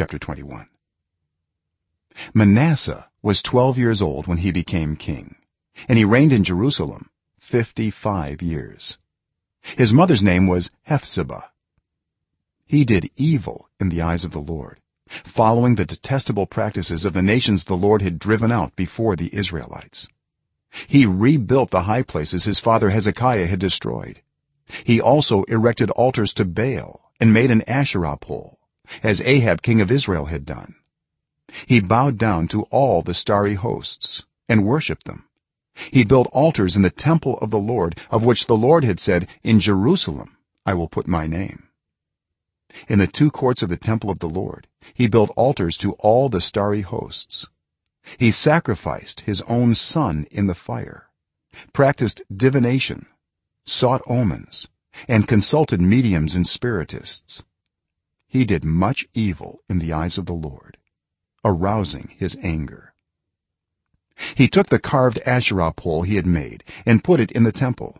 chapter 21 manasseh was 12 years old when he became king and he reigned in jerusalem 55 years. His mother's name was hephzibah. He did evil in the eyes of the lord following the detestable practices of the nations the lord had driven out before the israelites. He rebuilt the high places his father hezekiah had destroyed. He also erected altars to baal and made an asherah pole as ahab king of israel had done. He bowed down to all the starry hosts and worshipped them. He built altars in the temple of the lord of which the lord had said in jerusalem i will put my name. In the two courts of the temple of the lord he built altars to all the starry hosts. He sacrificed his own son in the fire practiced divination sought omens and consulted mediums and spiritists he did much evil in the eyes of the lord arousing his anger. He took the carved asherah pole he had made and put it in the temple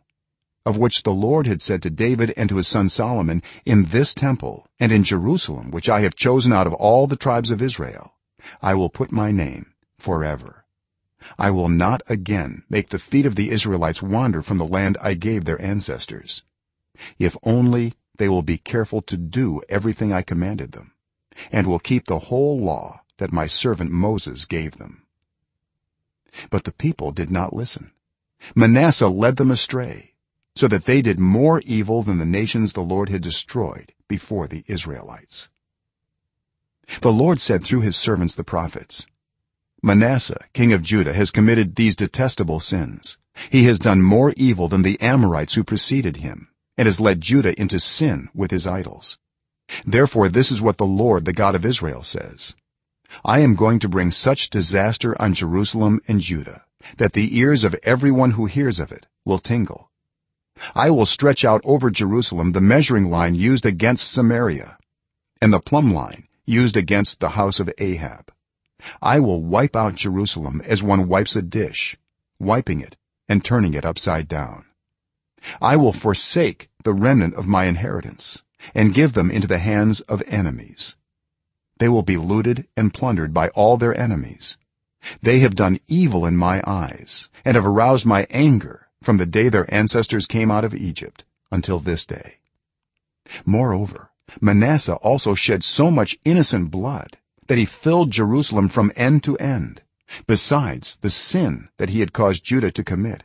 of which the lord had said to david and to his son solomon in this temple and in jerusalem which i have chosen out of all the tribes of israel i will put my name forever. I will not again make the feet of the israelites wander from the land i gave their ancestors. If only they will be careful to do everything i commanded them and will keep the whole law that my servant moses gave them. But the people did not listen. Manasseh led them astray so that they did more evil than the nations the lord had destroyed before the israelites. The lord said through his servants the prophets manasseh king of judah has committed these detestable sins. He has done more evil than the amorites who preceded him and has led judah into sin with his idols. Therefore this is what the lord the god of israel says. I am going to bring such disaster on jerusalem and judah that the ears of everyone who hears of it will tingle. I will stretch out over jerusalem the measuring line used against samaria and the plumb line used against the house of ahab. I will wipe out jerusalem as one wipes a dish wiping it and turning it upside down. I will forsake the remnant of my inheritance and give them into the hands of enemies. They will be looted and plundered by all their enemies. They have done evil in my eyes and have aroused my anger from the day their ancestors came out of egypt until this day. Moreover manasseh also shed so much innocent blood that he filled jerusalem from end to end besides the sin that he had caused judah to commit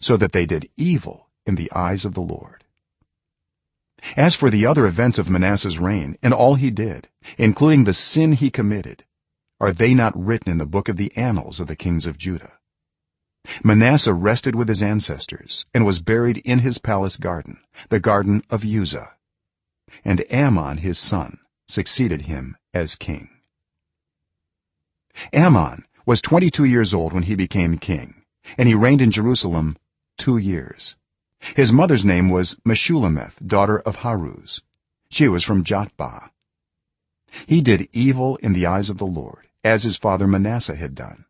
so that they did evil in the eyes of the lord as for the other events of manasseh's reign and all he did including the sin he committed are they not written in the book of the annals of the kings of judah? Manasseh rested with his ancestors and was buried in his palace garden the garden of uzza and amon his son succeeded him as king. Amon was 22 years old when he became king and he reigned in jerusalem 2 years his mother's name was meshullemeth daughter of haruz. She was from jotbah. He did evil in the eyes of the lord as his father manasseh had done.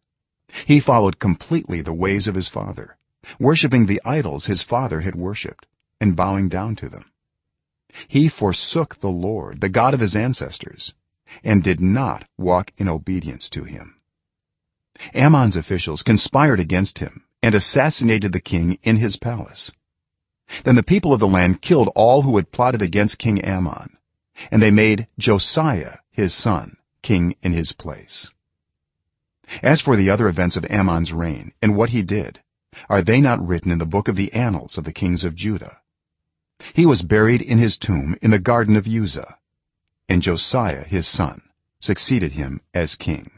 He followed completely the ways of his father worshipping the idols his father had worshipped and bowing down to them. He forsook the lord the god of his ancestors and did not walk in obedience to him. Amon's officials conspired against him and assassinated the king in his palace then the people of the land killed all who had plotted against king amon and they made josiah his son king in his place. As for the other events of amon's reign and what he did are they not written in the book of the annals of the kings of judah? He was buried in his tomb in the garden of uzza and josiah his son succeeded him as king